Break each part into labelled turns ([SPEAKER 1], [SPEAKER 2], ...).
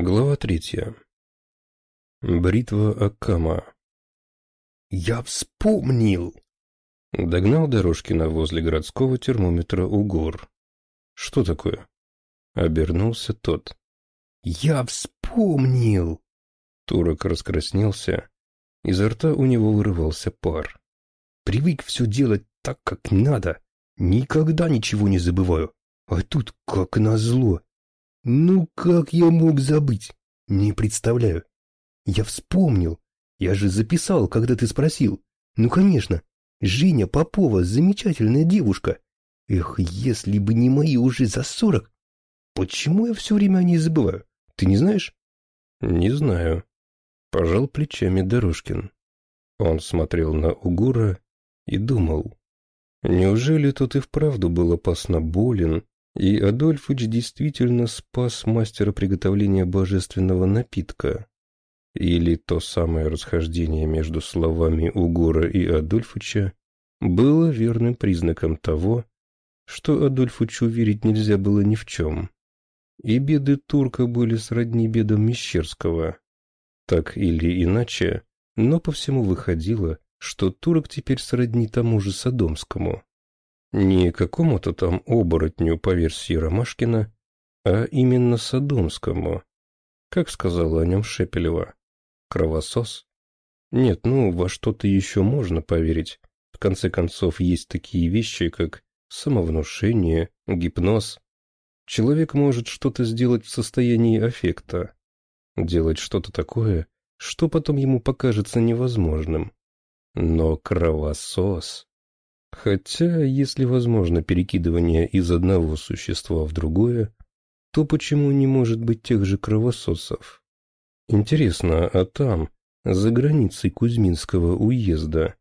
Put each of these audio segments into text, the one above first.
[SPEAKER 1] Глава третья. Бритва Акама.
[SPEAKER 2] «Я вспомнил!»
[SPEAKER 1] Догнал Дорожкина возле городского термометра Угор. «Что такое?» Обернулся тот.
[SPEAKER 2] «Я вспомнил!»
[SPEAKER 1] Турок раскраснелся. Изо рта у него вырывался пар.
[SPEAKER 2] «Привык все делать так, как надо. Никогда ничего не забываю. А тут как назло. Ну как я мог забыть? Не представляю. Я вспомнил. Я же записал, когда ты спросил. Ну, конечно. Женя Попова замечательная девушка. Эх, если бы не мои уже за сорок. Почему я все время о ней забываю? Ты не знаешь?
[SPEAKER 1] Не знаю. Пожал плечами Дорожкин. Он смотрел на Угура и думал. Неужели тот и вправду был опасно болен и Адольфыч действительно спас мастера приготовления божественного напитка. Или то самое расхождение между словами Угора и Адольфыча было верным признаком того, что Адольфычу верить нельзя было ни в чем. И беды турка были сродни бедам Мещерского. Так или иначе, но по всему выходило, что турок теперь сродни тому же Содомскому. Не какому-то там оборотню по версии Ромашкина, а именно Содомскому. Как сказала о нем Шепелева. Кровосос? Нет, ну, во что-то еще можно поверить. В конце концов, есть такие вещи, как самовнушение, гипноз. Человек может что-то сделать в состоянии аффекта. Делать что-то такое, что потом ему покажется невозможным. Но кровосос... Хотя, если возможно перекидывание из одного существа в другое, то почему не может быть тех же кровососов? Интересно, а там, за границей Кузьминского уезда,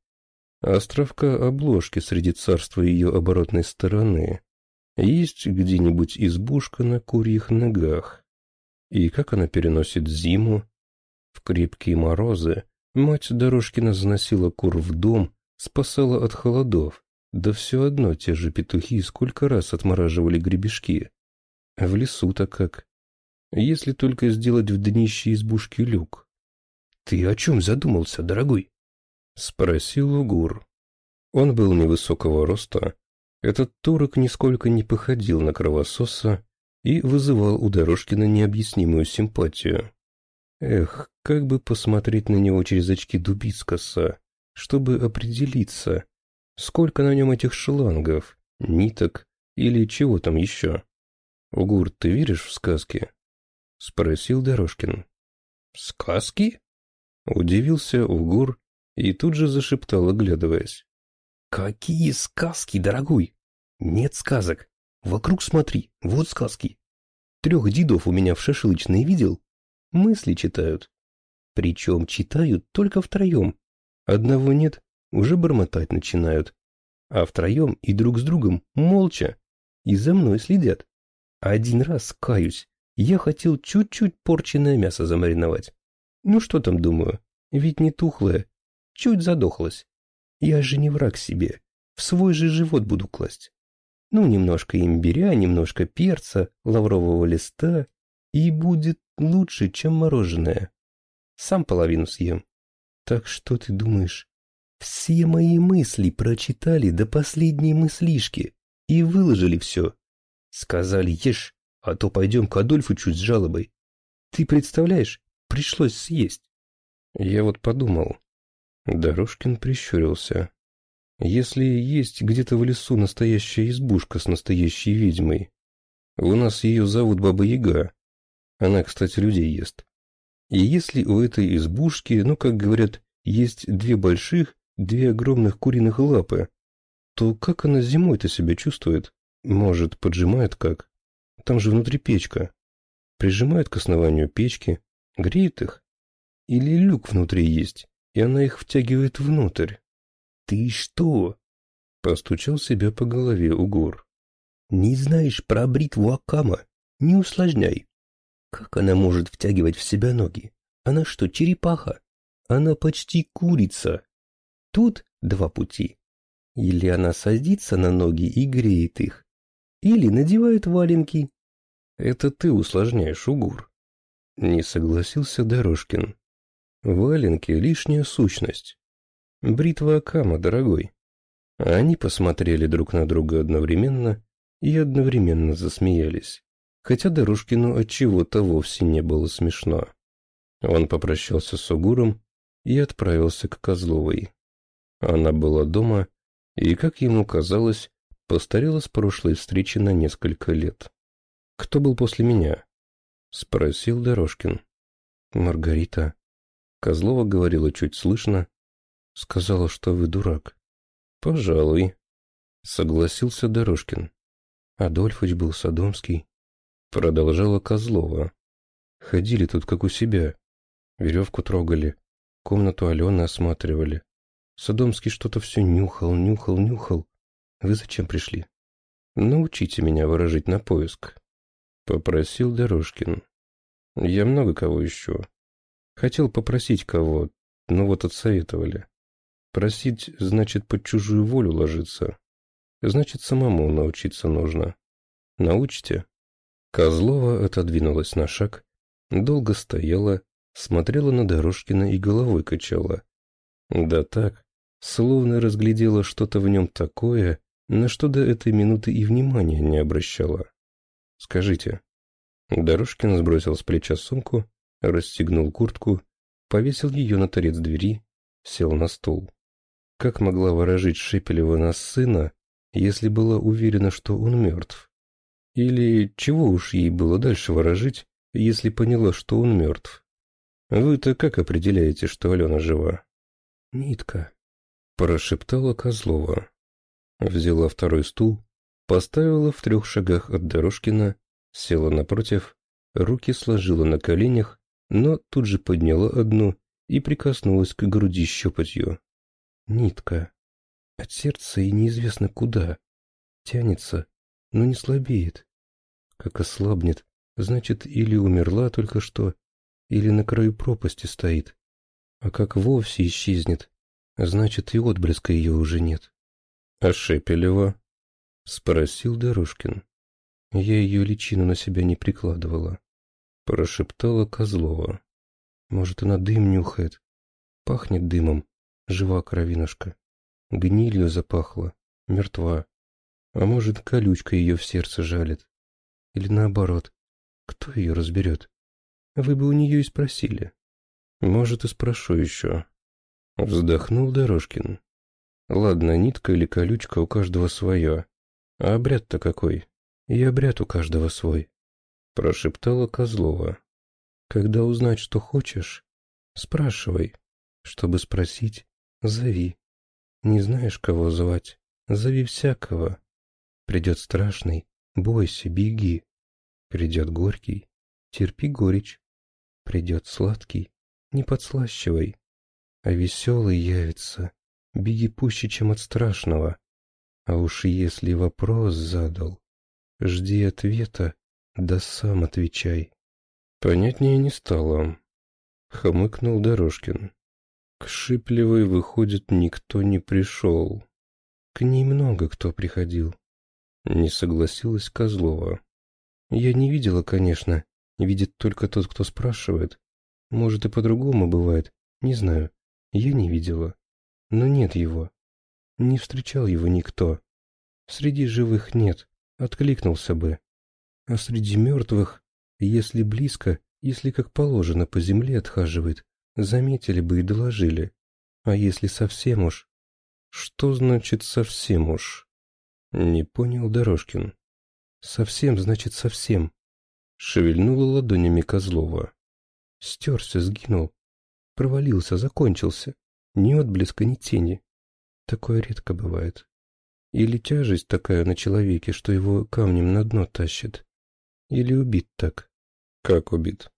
[SPEAKER 1] островка обложки среди царства ее оборотной стороны, есть где-нибудь избушка на курьих ногах? И как она переносит зиму? В крепкие морозы мать Дорожкина заносила кур в дом, спасала от холодов. Да все одно те же петухи сколько раз отмораживали гребешки. В лесу-то как? Если только сделать в днище избушки люк.
[SPEAKER 2] — Ты о чем задумался, дорогой?
[SPEAKER 1] — спросил Угур. Он был невысокого роста. Этот турок нисколько не походил на кровососа и вызывал у Дорожкина необъяснимую симпатию. Эх, как бы посмотреть на него через очки Дубицкаса, чтобы определиться, сколько на нем этих шлангов, ниток или чего там еще. Угур, ты веришь в сказки? Спросил Дорожкин.
[SPEAKER 2] Сказки?
[SPEAKER 1] Удивился Угур и тут же зашептал, оглядываясь.
[SPEAKER 2] Какие сказки, дорогой? Нет сказок. Вокруг смотри, вот сказки. Трех дедов у меня в шашлычной видел? Мысли читают. Причем читают только втроем. Одного нет, уже бормотать начинают. А втроем и друг с другом молча. И за мной следят. Один раз, каюсь, я хотел чуть-чуть порченное мясо замариновать. Ну что там, думаю, ведь не тухлое. Чуть задохлось. Я же не враг себе. В свой же живот буду класть. Ну, немножко имбиря, немножко перца, лаврового листа, и будет лучше, чем мороженое. Сам половину съем. Так что ты думаешь? Все мои мысли прочитали до последней мыслишки и выложили все. Сказали, ешь, а то пойдем к Адольфу чуть с жалобой. Ты представляешь, пришлось съесть.
[SPEAKER 1] Я вот подумал. Дорожкин прищурился. Если есть где-то в лесу настоящая избушка с настоящей ведьмой, у нас ее зовут Баба Яга. Она, кстати, людей ест. И если у этой избушки, ну, как говорят, есть две больших две огромных куриных лапы, то как она зимой-то себя чувствует? Может, поджимает как? Там же внутри печка. Прижимает к основанию печки, греет их? Или люк внутри есть, и она их втягивает внутрь?
[SPEAKER 2] Ты что?
[SPEAKER 1] Постучал себя по голове Угор.
[SPEAKER 2] Не знаешь про бритву Акама? Не усложняй. Как она может втягивать в себя ноги? Она что, черепаха? Она почти курица. Тут два пути. Или она садится на ноги и греет их, или надевает валенки.
[SPEAKER 1] Это ты усложняешь, Угур. Не согласился Дорожкин. Валенки — лишняя сущность. Бритва Акама, дорогой. Они посмотрели друг на друга одновременно и одновременно засмеялись, хотя Дорожкину от чего-то вовсе не было смешно. Он попрощался с Угуром и отправился к Козловой. Она была дома и, как ему казалось, постарела с прошлой встречи на несколько лет. «Кто был после меня?» — спросил Дорожкин. «Маргарита». Козлова говорила чуть слышно. Сказала, что вы дурак. «Пожалуй», — согласился Дорожкин. Адольфович был Содомский. Продолжала Козлова. Ходили тут как у себя. Веревку трогали. Комнату Алены осматривали. Содомский что-то все нюхал, нюхал, нюхал. Вы зачем пришли? Научите меня выражить на поиск. Попросил Дорожкин. Я много кого ищу. Хотел попросить кого, но вот отсоветовали. Просить значит под чужую волю ложиться. Значит, самому научиться нужно. Научите? Козлова отодвинулась на шаг, долго стояла, смотрела на Дорожкина и головой качала. Да так, словно разглядела что-то в нем такое, на что до этой минуты и внимания не обращала. «Скажите». Дорожкин сбросил с плеча сумку, расстегнул куртку, повесил ее на торец двери, сел на стул. Как могла ворожить Шепелева на сына, если была уверена, что он мертв? Или чего уж ей было дальше ворожить, если поняла, что он мертв? Вы-то как определяете, что Алена жива? Нитка. Прошептала Козлова. Взяла второй стул, поставила в трех шагах от Дорожкина, села напротив, руки сложила на коленях, но тут же подняла одну и прикоснулась к груди щепотью. Нитка. От сердца и неизвестно куда. Тянется, но не слабеет. Как ослабнет, значит, или умерла только что, или на краю пропасти стоит. А как вовсе исчезнет, значит, и отблеска ее уже нет. — А Шепелева? — спросил Дорожкин. Я ее личину на себя не прикладывала. Прошептала Козлова. Может, она дым нюхает. Пахнет дымом, жива кровинушка. Гнилью запахла, мертва. А может, колючка ее в сердце жалит. Или наоборот. Кто ее разберет? Вы бы у нее и спросили. Может, и спрошу еще. Вздохнул Дорожкин. Ладно, нитка или колючка у каждого свое. А обряд-то какой? И обряд у каждого свой. Прошептала Козлова. Когда узнать, что хочешь, спрашивай. Чтобы спросить, зови. Не знаешь, кого звать? Зови всякого. Придет страшный, бойся, беги. Придет горький, терпи горечь. Придет сладкий, не подслащивай. А веселый явится, беги пуще, чем от страшного. А уж если вопрос задал, жди ответа, да сам отвечай. Понятнее не стало. Хмыкнул Дорожкин. К Шиплевой, выходит, никто не пришел. К ней много кто приходил. Не согласилась Козлова. Я не видела, конечно. Видит только тот, кто спрашивает. Может, и по-другому бывает. Не знаю. Я не видела. Но нет его. Не встречал его никто. Среди живых нет. Откликнулся бы. А среди мертвых, если близко, если как положено по земле отхаживает, Заметили бы и доложили. А если совсем уж? Что значит совсем уж? Не понял Дорожкин. Совсем значит совсем. Шевельнула ладонями Козлова. Стерся, сгинул. Провалился, закончился. Ни отблеска, ни тени. Такое редко бывает. Или тяжесть такая на человеке, что его камнем на дно тащит. Или убит так. Как убит?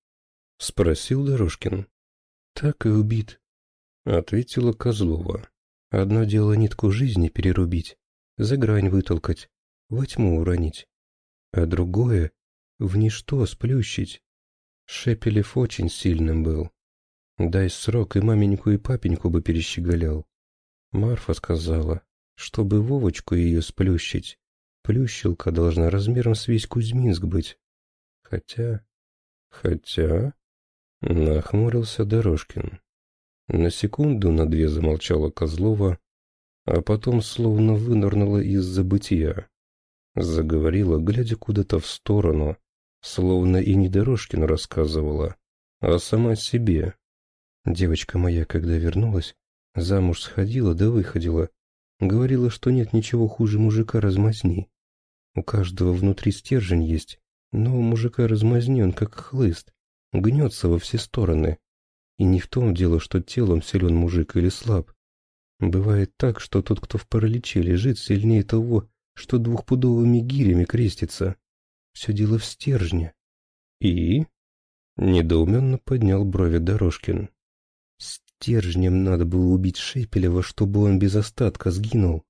[SPEAKER 1] Спросил Дорожкин. Так и убит, — ответила Козлова. Одно дело нитку жизни перерубить, за грань вытолкать, во тьму уронить. А другое — в ничто сплющить. Шепелев очень сильным был. Дай срок, и маменьку, и папеньку бы перещеголял. Марфа сказала, чтобы Вовочку ее сплющить, плющилка должна размером с весь Кузьминск быть. Хотя... Хотя... Нахмурился Дорожкин. На секунду на две замолчала Козлова, а потом словно вынырнула из забытия. Заговорила, глядя куда-то в сторону, словно и не Дорожкин рассказывала, а сама себе. Девочка моя, когда вернулась, замуж сходила да выходила, говорила, что нет ничего хуже мужика размазни. У каждого внутри стержень есть, но у мужика размазни он как хлыст, гнется во все стороны. И не в том дело, что телом силен мужик или слаб. Бывает так, что тот, кто в параличе лежит, сильнее того, что двухпудовыми гирями крестится. Все дело в стержне. И? Недоуменно поднял брови Дорожкин. Стержнем надо было убить Шепелева, чтобы он без остатка сгинул.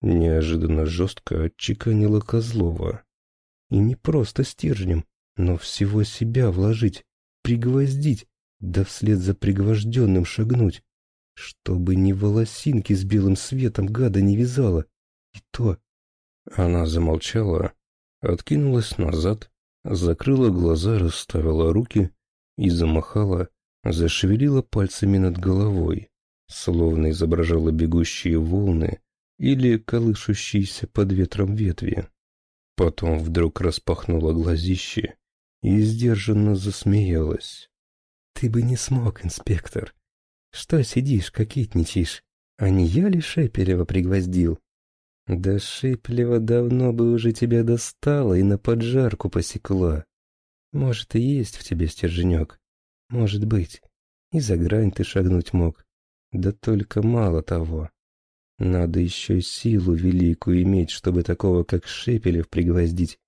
[SPEAKER 1] Неожиданно жестко отчеканила Козлова. И не просто стержнем, но всего себя вложить, пригвоздить, да вслед за пригвожденным шагнуть, чтобы ни волосинки с белым светом гада не вязала. И то... Она замолчала, откинулась назад, закрыла глаза, расставила руки и замахала, зашевелила пальцами над головой, словно изображала бегущие волны или колышущиеся под ветром ветви. Потом вдруг распахнула глазище и сдержанно засмеялась. «Ты бы не смог, инспектор. Что сидишь, кокетничаешь? А не я ли Шепелева пригвоздил?» «Да Шепелева давно бы уже тебя достала и на поджарку посекла. Может, и есть в тебе стерженек. Может быть. И за грань ты шагнуть мог. Да только мало того. Надо еще силу великую иметь, чтобы такого, как Шепелев, пригвоздить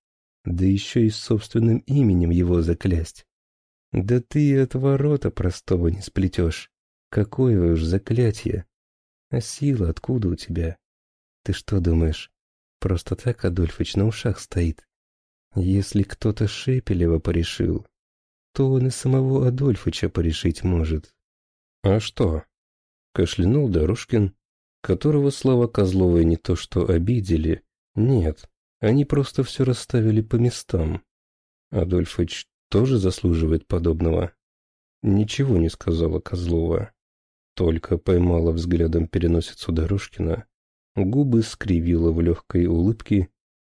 [SPEAKER 1] да еще и собственным именем его заклясть. Да ты от ворота простого не сплетешь. Какое уж заклятие. А сила откуда у тебя? Ты что думаешь, просто так Адольфыч на ушах стоит? Если кто-то Шепелева порешил, то он и самого Адольфыча порешить может. А что? Кашлянул Дорожкин, которого слова Козловой не то что обидели, нет, они просто все расставили по местам. Адольфыч тоже заслуживает подобного. Ничего не сказала Козлова. Только поймала взглядом переносицу Дорожкина, губы скривила в легкой улыбке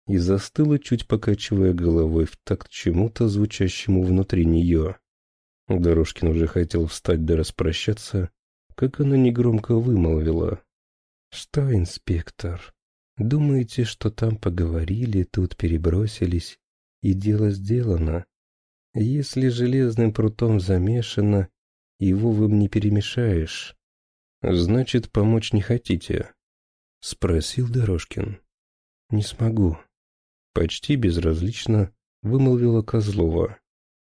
[SPEAKER 1] и застыла, чуть покачивая головой в такт чему-то звучащему внутри нее. Дорожкин уже хотел встать да распрощаться, как она негромко вымолвила. «Что, инспектор?» Думаете, что там поговорили, тут перебросились, и дело сделано? Если железным прутом замешано, его вы не перемешаешь. Значит, помочь не хотите? Спросил Дорожкин. Не смогу. Почти безразлично вымолвила Козлова.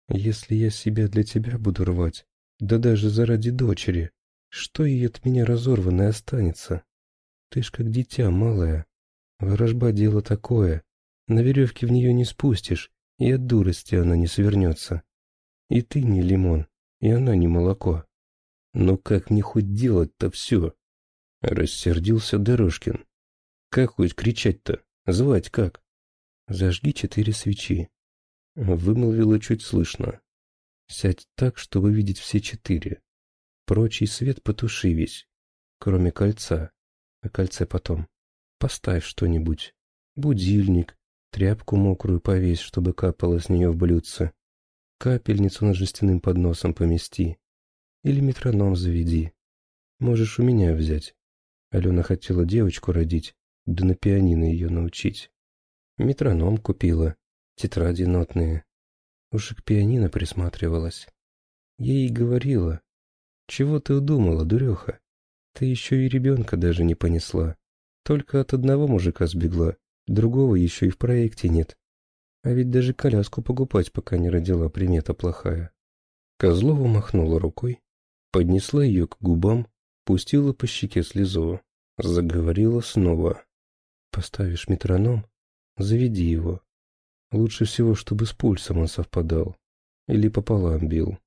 [SPEAKER 1] Если я себя для тебя буду рвать, да даже заради дочери, что ей от меня разорванной останется? Ты ж как дитя малое. Ворожба дело такое. На веревке в нее не спустишь, и от дурости она не свернется. И ты не лимон, и она не молоко. Но как мне хоть делать-то все? Рассердился Дорожкин. Как хоть кричать-то? Звать как? Зажги четыре свечи. Вымолвила чуть слышно. Сядь так, чтобы видеть все четыре. Прочий свет потуши весь, кроме кольца о кольце потом. Поставь что-нибудь. Будильник, тряпку мокрую повесь, чтобы капало с нее в блюдце. Капельницу над жестяным подносом помести. Или метроном заведи. Можешь у меня взять. Алена хотела девочку родить, да на пианино ее научить. Метроном купила, тетради нотные. Уж к пианино присматривалась. Ей говорила. Чего ты удумала, дуреха? Ты еще и ребенка даже не понесла. Только от одного мужика сбегла, другого еще и в проекте нет. А ведь даже коляску покупать пока не родила, примета плохая. Козлова махнула рукой, поднесла ее к губам, пустила по щеке слезу, заговорила снова. «Поставишь метроном? Заведи его. Лучше всего, чтобы с пульсом он совпадал. Или пополам бил.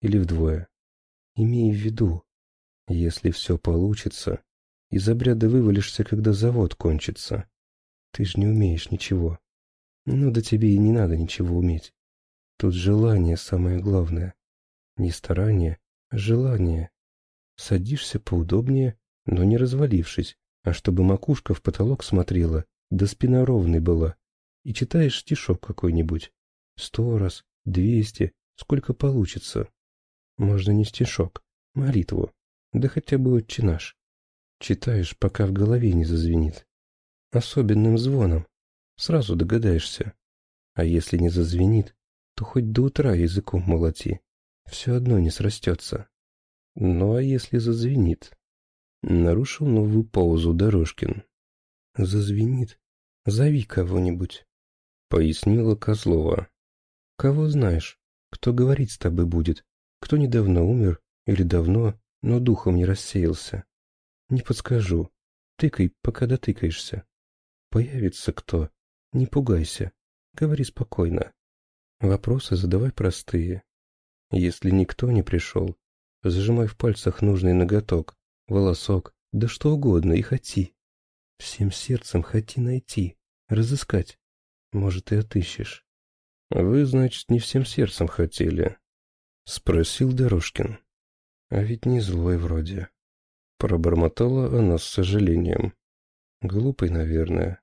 [SPEAKER 1] Или вдвое. Имей в виду, если все получится, из обряда вывалишься, когда завод кончится. Ты ж не умеешь ничего. Ну да тебе и не надо ничего уметь. Тут желание самое главное.
[SPEAKER 2] Не старание, а желание. Садишься поудобнее, но не развалившись, а чтобы макушка в потолок смотрела, да спина ровной была. И читаешь стишок какой-нибудь. Сто раз, двести, сколько получится. Можно не стишок, молитву, да хотя бы отче наш. Читаешь, пока в голове не зазвенит. Особенным звоном. Сразу догадаешься. А если не зазвенит, то хоть до утра языком молоти. Все одно не срастется. Ну а если зазвенит? Нарушил новую паузу Дорожкин. Зазвенит. Зови кого-нибудь. Пояснила Козлова. Кого знаешь, кто говорить с тобой будет, кто недавно умер или давно, но духом не рассеялся. Не подскажу. Тыкай, пока дотыкаешься. Появится кто. Не пугайся. Говори спокойно. Вопросы задавай простые. Если никто не пришел, зажимай в пальцах нужный ноготок, волосок, да что угодно и хоти. Всем сердцем хоти найти, разыскать. Может, и отыщешь.
[SPEAKER 1] Вы, значит, не всем сердцем хотели? Спросил Дорожкин.
[SPEAKER 2] А ведь не злой вроде.
[SPEAKER 1] Пробормотала она с сожалением.
[SPEAKER 2] Глупый, наверное.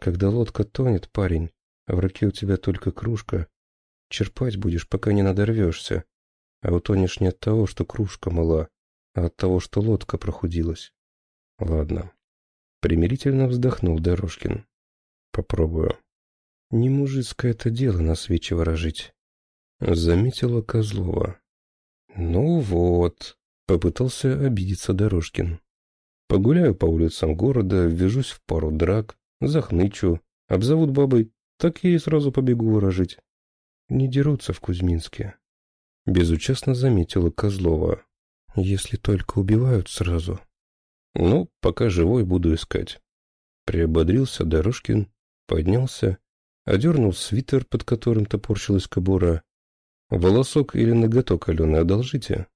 [SPEAKER 2] Когда лодка тонет, парень, а в руке у тебя только кружка, черпать будешь, пока не надорвешься, а утонешь не от того, что кружка мала, а от того, что лодка прохудилась. Ладно. Примирительно вздохнул Дорожкин. Попробую. Не мужицкое это дело на свечи ворожить. Заметила Козлова. Ну вот, Попытался обидеться Дорожкин. Погуляю по улицам города, ввяжусь в пару драк, захнычу, обзовут бабой, так я и сразу побегу выражить. Не дерутся в Кузьминске. Безучастно заметила Козлова. Если только убивают сразу. Ну, пока живой буду искать. Приободрился Дорожкин, поднялся, одернул свитер, под которым топорщилась кобура. Волосок или ноготок Алены одолжите?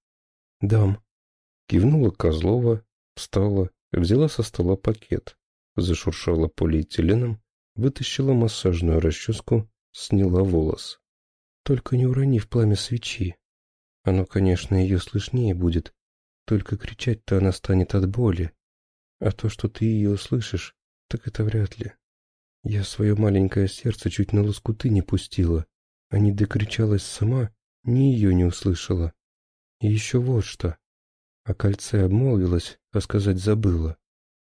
[SPEAKER 2] «Дам». Кивнула Козлова, встала, взяла со стола пакет, зашуршала полиэтиленом, вытащила массажную расческу, сняла волос. Только не урони в пламя свечи. Оно, конечно, ее слышнее будет, только кричать-то она станет от боли. А то, что ты ее услышишь, так это вряд ли. Я свое маленькое сердце чуть на лоскуты не пустила, а не докричалась сама, ни ее не услышала. И еще вот что. О кольце обмолвилась, а сказать забыла.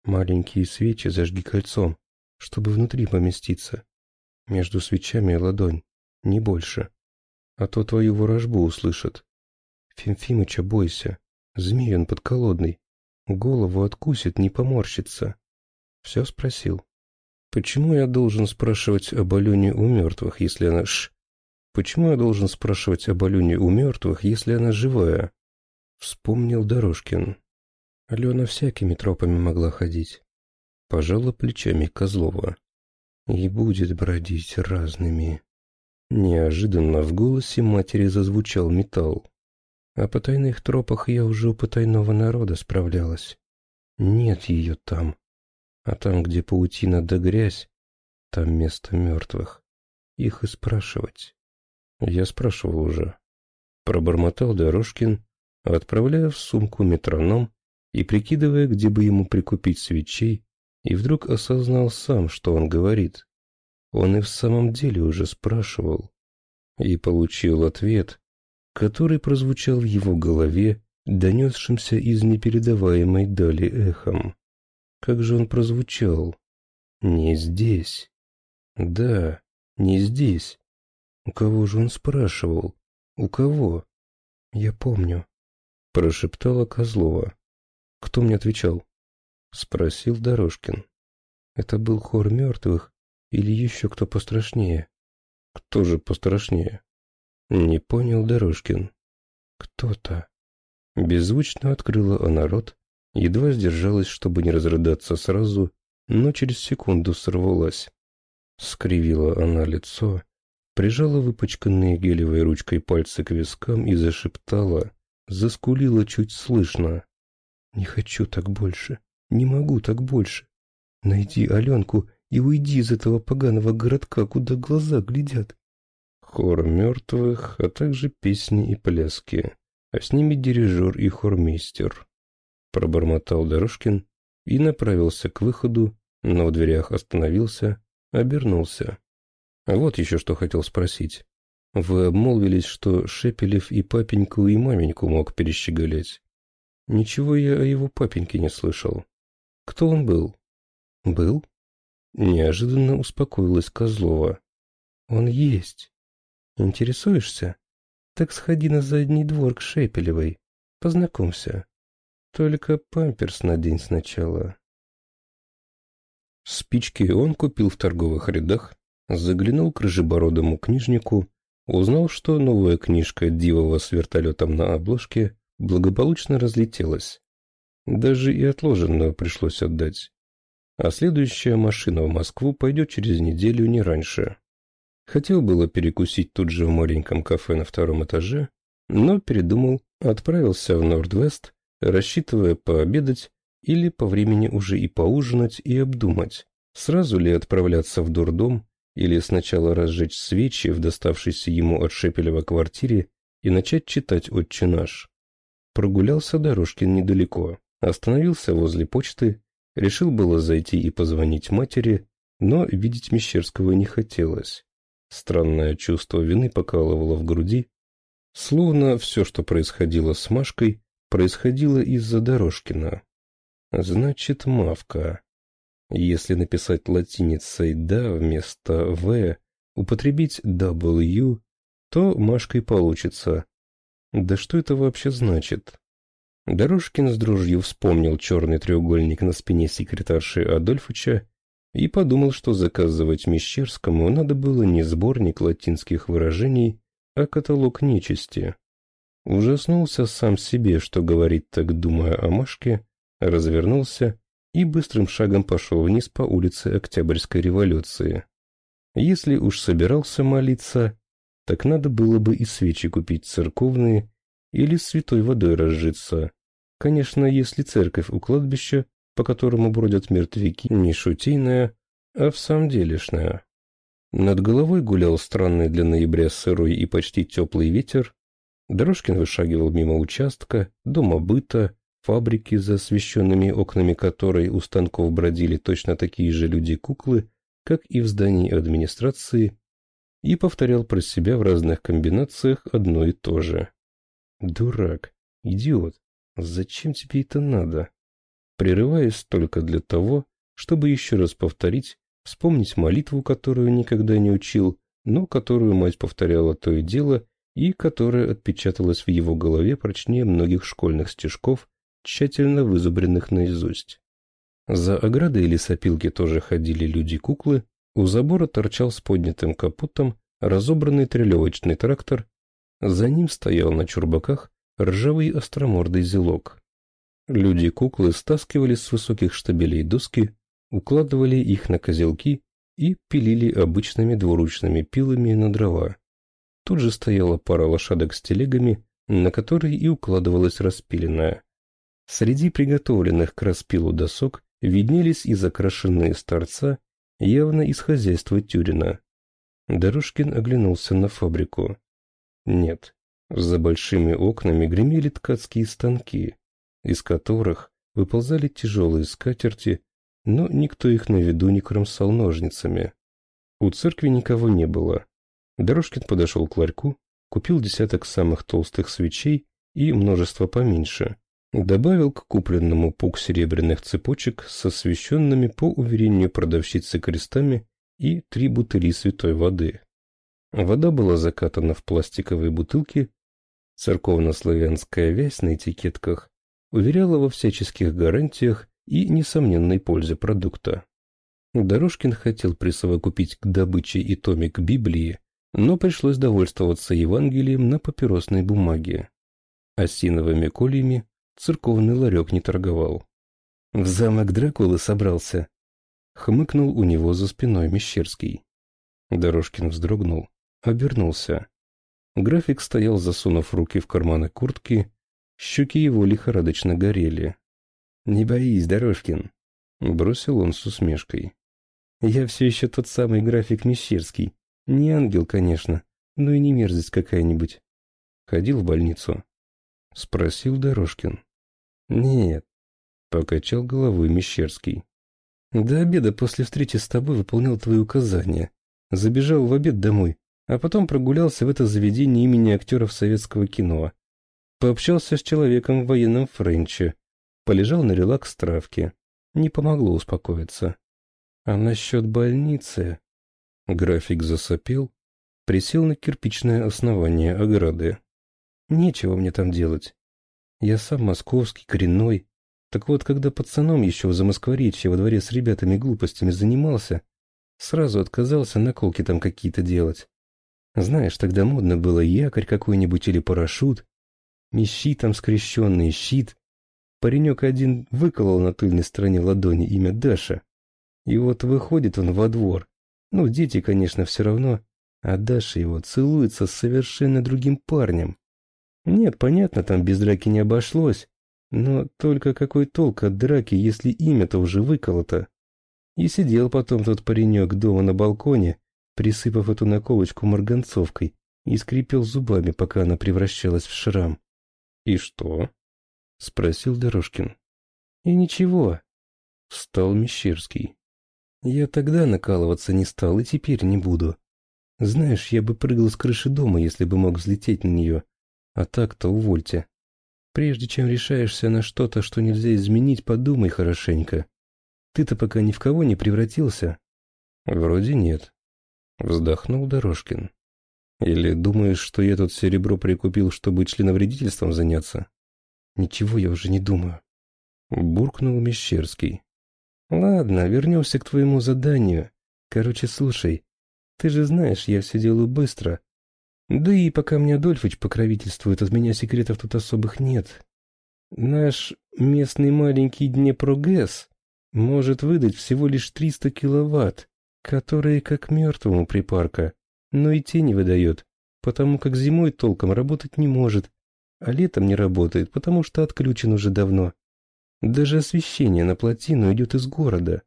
[SPEAKER 2] Маленькие свечи зажги кольцом, чтобы внутри поместиться. Между свечами ладонь, не больше. А то твою ворожбу услышат. Фимфимыча бойся, змей он подколодный. Голову откусит, не поморщится. Все спросил. Почему я должен спрашивать об Алене у мертвых, если она ш... Почему я должен спрашивать об Алене у мертвых, если она живая? Вспомнил Дорожкин. Алена всякими тропами могла ходить. Пожала плечами Козлова. И будет бродить разными. Неожиданно в голосе матери зазвучал металл. О потайных тропах я уже у потайного народа справлялась. Нет ее там. А там, где паутина да грязь, там место мертвых. Их и спрашивать. Я спрашивал уже. Пробормотал Дорожкин, отправляя в сумку метроном и прикидывая, где бы ему прикупить свечей, и вдруг осознал сам, что он говорит. Он и в самом деле уже спрашивал. И получил ответ, который прозвучал в его голове, донесшимся из непередаваемой дали эхом. Как же он прозвучал? Не здесь. Да, не здесь. У кого же он спрашивал? У кого? Я помню. Прошептала Козлова. Кто мне отвечал? Спросил Дорожкин. Это был хор мертвых или еще кто пострашнее? Кто же пострашнее? Не понял Дорожкин. Кто-то. Беззвучно открыла она рот, едва сдержалась, чтобы не разрыдаться сразу, но через секунду сорвалась. Скривила она лицо прижала выпачканные гелевой ручкой пальцы к вискам и зашептала, заскулила чуть слышно. «Не хочу так больше, не могу так больше. Найди Аленку и уйди из этого поганого городка, куда глаза глядят».
[SPEAKER 1] Хор мертвых, а также песни и пляски, а с ними дирижер и хормейстер. Пробормотал Дорожкин и направился к выходу, но в дверях остановился, обернулся. Вот еще что хотел спросить. Вы обмолвились, что Шепелев и папеньку, и маменьку мог перещеголять. Ничего я о его папеньке не слышал. Кто он был? Был? Неожиданно успокоилась Козлова. Он есть. Интересуешься? Так сходи на задний двор к Шепелевой. Познакомься. Только памперс надень сначала. Спички он купил в торговых рядах, заглянул к рыжебородому книжнику, узнал, что новая книжка Дивова с вертолетом на обложке благополучно разлетелась. Даже и отложенную пришлось отдать. А следующая машина в Москву пойдет через неделю не раньше. Хотел было перекусить тут же в маленьком кафе на втором этаже, но передумал, отправился в Нордвест, рассчитывая пообедать или по времени уже и поужинать и обдумать, сразу ли отправляться в дурдом или сначала разжечь свечи в доставшейся ему от Шепелева квартире и начать читать «Отче наш». Прогулялся Дорожкин недалеко, остановился возле почты, решил было зайти и позвонить матери, но видеть Мещерского не хотелось. Странное чувство вины покалывало в груди, словно все, что происходило с Машкой, происходило из-за Дорожкина. Значит, Мавка. Если написать латиницей «да» вместо «в», употребить «w», то Машкой получится. Да что это вообще значит? Дорожкин с дружью вспомнил черный треугольник на спине секретарши Адольфыча и подумал, что заказывать Мещерскому надо было не сборник латинских выражений, а каталог нечисти. Ужаснулся сам себе, что говорит так, думая о Машке, развернулся и быстрым шагом пошел вниз по улице Октябрьской революции. Если уж собирался молиться, так надо было бы и свечи купить церковные или святой водой разжиться. Конечно, если церковь у кладбища, по которому бродят мертвяки, не шутейная, а в самом делешная. Над головой гулял странный для ноября сырой и почти теплый ветер. Дорожкин вышагивал мимо участка, дома быта, фабрики, за освещенными окнами которой у станков бродили точно такие же люди-куклы, как и в здании администрации, и повторял про себя в разных комбинациях одно и то же. «Дурак! Идиот! Зачем тебе это надо?» Прерываясь только для того, чтобы еще раз повторить, вспомнить молитву, которую никогда не учил, но которую мать повторяла то и дело, и которая отпечаталась в его голове прочнее многих школьных стишков, тщательно вызубренных наизусть. За оградой лесопилки тоже ходили люди-куклы, у забора торчал с поднятым капотом разобранный трелевочный трактор, за ним стоял на чурбаках ржавый остромордый зелок. Люди-куклы стаскивали с высоких штабелей доски, укладывали их на козелки и пилили обычными двуручными пилами на дрова. Тут же стояла пара лошадок с телегами, на которые и укладывалась распиленная. Среди приготовленных к распилу досок виднелись и закрашенные с торца, явно из хозяйства Тюрина. Дорожкин оглянулся на фабрику. Нет, за большими окнами гремели ткацкие станки, из которых выползали тяжелые скатерти, но никто их на виду не кромсал ножницами. У церкви никого не было. Дорожкин подошел к ларьку, купил десяток самых толстых свечей и множество поменьше, Добавил к купленному пук серебряных цепочек с освещенными по уверению продавщицы крестами и три бутыли святой воды. Вода была закатана в пластиковые бутылки, церковно-славянская вязь на этикетках уверяла во всяческих гарантиях и несомненной пользе продукта. Дорожкин хотел присовокупить к добыче и томик Библии, но пришлось довольствоваться Евангелием на папиросной бумаге. Осиновыми кольями церковный ларек не торговал. В замок Дракулы собрался. Хмыкнул у него за спиной Мещерский. Дорожкин вздрогнул, обернулся. График стоял, засунув руки в карманы куртки, щеки его лихорадочно горели. «Не боись, Дорожкин!» — бросил он с усмешкой. «Я все еще тот самый график Мещерский. Не ангел, конечно,
[SPEAKER 2] Ну и не мерзость какая-нибудь. Ходил в больницу? Спросил Дорожкин. Нет. Покачал головой Мещерский. До обеда после встречи с тобой выполнял твои указания. Забежал в обед домой, а потом прогулялся в это заведение имени актеров советского кино. Пообщался с человеком в военном френче. Полежал на релакс-травке. Не помогло успокоиться. А насчет больницы... График засопел, присел на кирпичное основание ограды. Нечего мне там делать. Я сам московский, коренной. Так вот, когда пацаном еще в Замоскворечье во дворе с ребятами глупостями занимался, сразу отказался наколки там какие-то делать. Знаешь, тогда модно было якорь какой-нибудь или парашют. Мещи там скрещенные, щит. Паренек один выколол на тыльной стороне ладони имя Даша. И вот выходит он во двор. Ну, дети, конечно, все равно. А Даша его целуется с совершенно другим парнем. Нет, понятно, там без драки не обошлось. Но только какой толк от драки, если имя-то уже выколото? И сидел потом тот паренек дома на балконе, присыпав эту наколочку марганцовкой, и скрипел зубами, пока она превращалась в шрам. «И что?» — спросил Дорожкин. «И ничего», — встал Мещерский. «Я тогда накалываться не стал и теперь не буду. Знаешь, я бы прыгал с крыши дома, если бы мог взлететь на нее. А так-то увольте. Прежде чем решаешься на что-то, что нельзя изменить, подумай хорошенько. Ты-то пока ни в кого не превратился?» «Вроде нет», — вздохнул Дорожкин. «Или думаешь, что я тут серебро прикупил, чтобы членовредительством заняться?» «Ничего я уже не думаю», — буркнул Мещерский. «Ладно, вернемся к твоему заданию. Короче, слушай, ты же знаешь, я все делаю быстро. Да и пока мне Адольфыч покровительствует, от меня секретов тут особых нет. Наш местный маленький Днепрогэс может выдать всего лишь 300 киловатт, которые как мертвому припарка, но и те не выдает, потому как зимой толком работать не может, а летом не работает, потому что отключен уже давно. Даже освещение на плотину идет из города.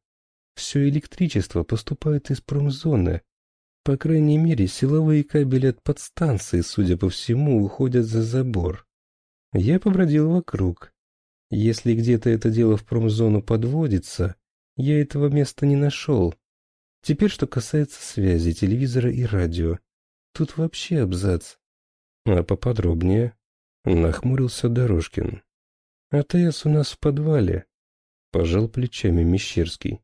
[SPEAKER 2] Все электричество поступает из промзоны. По крайней мере, силовые кабели от подстанции, судя по всему, уходят за забор. Я побродил вокруг. Если где-то это дело в промзону подводится, я этого места не нашел. Теперь, что касается связи, телевизора и радио. Тут вообще абзац. А поподробнее? Нахмурился Дорожкин. АТС у нас в подвале. Пожал плечами Мещерский.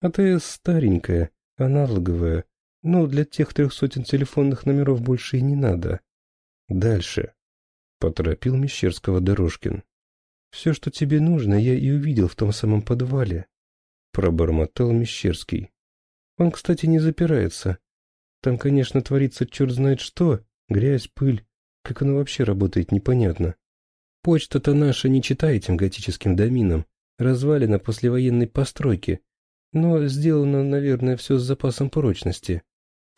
[SPEAKER 2] АТС старенькая, аналоговая, но для тех трех сотен телефонных номеров больше и не надо. Дальше. Поторопил Мещерского Дорожкин. Все, что тебе нужно, я и увидел в том самом подвале. Пробормотал Мещерский. Он, кстати, не запирается. Там, конечно, творится черт знает что, грязь, пыль. Как оно вообще работает, непонятно. Почта-то наша не чита этим готическим доминам. Развалина послевоенной постройки. Но сделано, наверное, все с запасом прочности.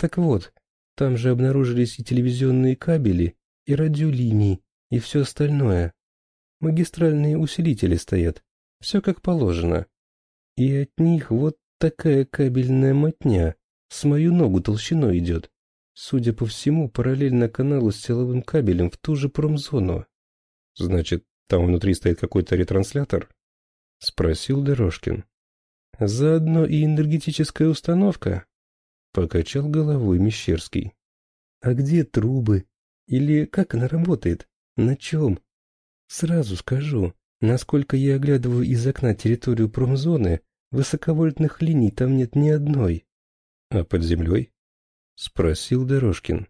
[SPEAKER 2] Так вот, там же обнаружились и телевизионные кабели, и радиолинии, и все остальное. Магистральные усилители стоят. Все как положено. И от них вот такая кабельная мотня с мою ногу толщиной идет. Судя по всему, параллельно каналу с силовым кабелем в ту же промзону. Значит, там внутри стоит какой-то ретранслятор? Спросил Дорожкин. Заодно и энергетическая установка? Покачал головой Мещерский. А где трубы? Или как она работает? На чем? Сразу скажу, насколько я оглядываю из окна территорию промзоны, высоковольтных линий там нет ни одной. А под землей? Спросил Дорожкин.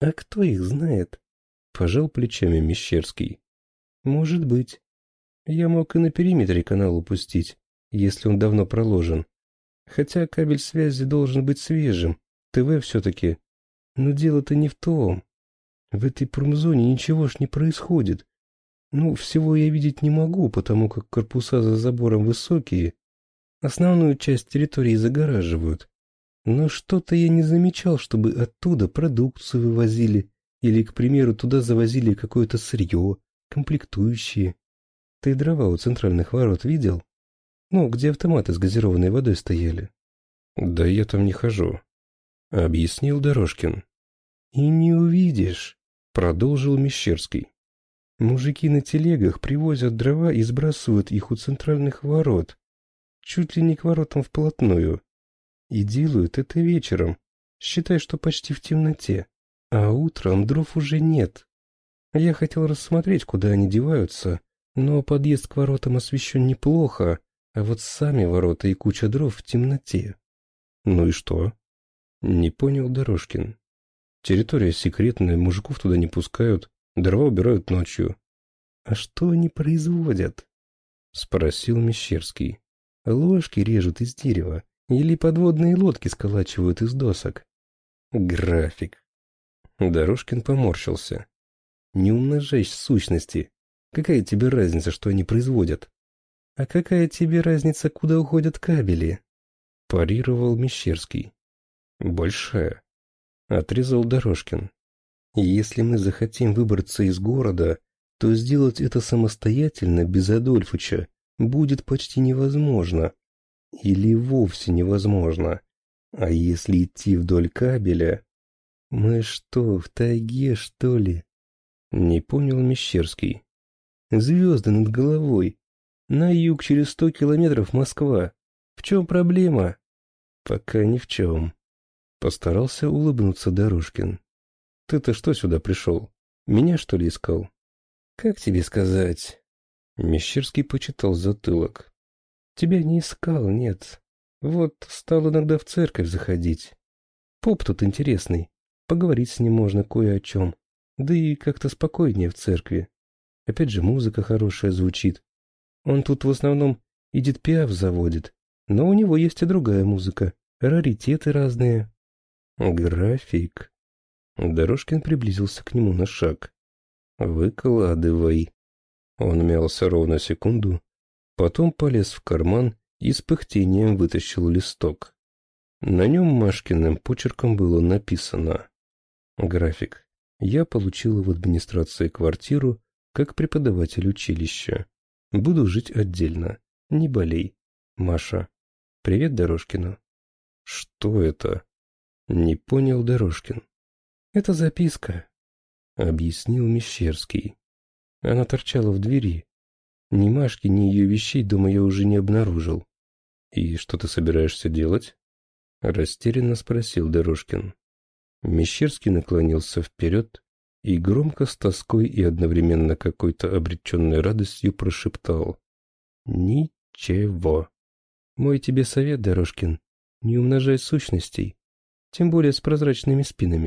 [SPEAKER 2] А кто их знает? Пожал плечами Мещерский. Может быть. Я мог и на периметре канал упустить, если он давно проложен. Хотя кабель связи должен быть свежим, ТВ все-таки. Но дело-то не в том. В этой промзоне ничего ж не происходит. Ну, всего я видеть не могу, потому как корпуса за забором высокие. Основную часть территории загораживают. Но что-то я не замечал, чтобы оттуда продукцию вывозили или, к примеру, туда завозили какое-то сырье, комплектующие. Ты дрова у центральных ворот видел? Ну, где автоматы с газированной водой стояли. Да я там не хожу, объяснил Дорожкин.
[SPEAKER 1] И не увидишь, продолжил Мещерский. Мужики на телегах привозят дрова и сбрасывают их у центральных ворот, чуть ли не к воротам вплотную. И делают это вечером, считай, что почти в темноте. А утром дров уже нет. Я хотел рассмотреть, куда они деваются, но подъезд к воротам освещен неплохо, а вот сами ворота и куча дров в темноте. Ну и что? Не понял Дорожкин. Территория секретная, мужиков туда не пускают, дрова убирают ночью. А что они производят? Спросил Мещерский. Ложки режут из дерева или подводные лодки сколачивают из досок. График. Дорожкин поморщился. Не умножай сущности. Какая тебе разница, что они производят? А какая тебе разница, куда уходят кабели? Парировал Мещерский. Большая. Отрезал Дорожкин. Если мы захотим выбраться из города, то сделать это самостоятельно, без Адольфыча, будет почти невозможно. Или вовсе невозможно. А если идти вдоль кабеля... Мы что, в тайге, что ли? Не понял Мещерский. Звезды над головой. На юг через сто километров Москва. В чем проблема? Пока ни в чем. Постарался улыбнуться Дорожкин. Ты-то что сюда пришел? Меня, что ли, искал? Как тебе сказать? Мещерский почитал затылок. Тебя не искал, нет. Вот стал иногда в церковь заходить. Поп тут интересный. Поговорить с ним можно кое о чем. Да и как-то спокойнее в церкви. Опять же, музыка хорошая звучит. Он тут в основном Эдит Пиаф заводит. Но у него есть и другая музыка. Раритеты разные. График. Дорожкин приблизился к нему на шаг. «Выкладывай». Он мялся ровно секунду, потом полез в карман и с пыхтением вытащил листок. На нем Машкиным почерком было написано «График. Я получила в администрации квартиру как преподаватель училища. Буду жить отдельно. Не болей. Маша. Привет Дорожкину». «Что это?» Не понял Дорожкин. «Это записка», — объяснил Мещерский. Она торчала в двери. Ни Машки, ни ее вещей дома я уже не обнаружил. «И что ты собираешься делать?» Растерянно спросил Дорожкин. Мещерский наклонился вперед и громко с тоской и одновременно какой-то обреченной радостью прошептал. «Ничего. Мой тебе совет, Дорожкин, не умножай сущностей тем более с прозрачными спинами.